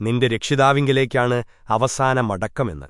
നിന്റെ രക്ഷിതാവിങ്കിലേക്കാണ് അവസാന മടക്കമെന്ന്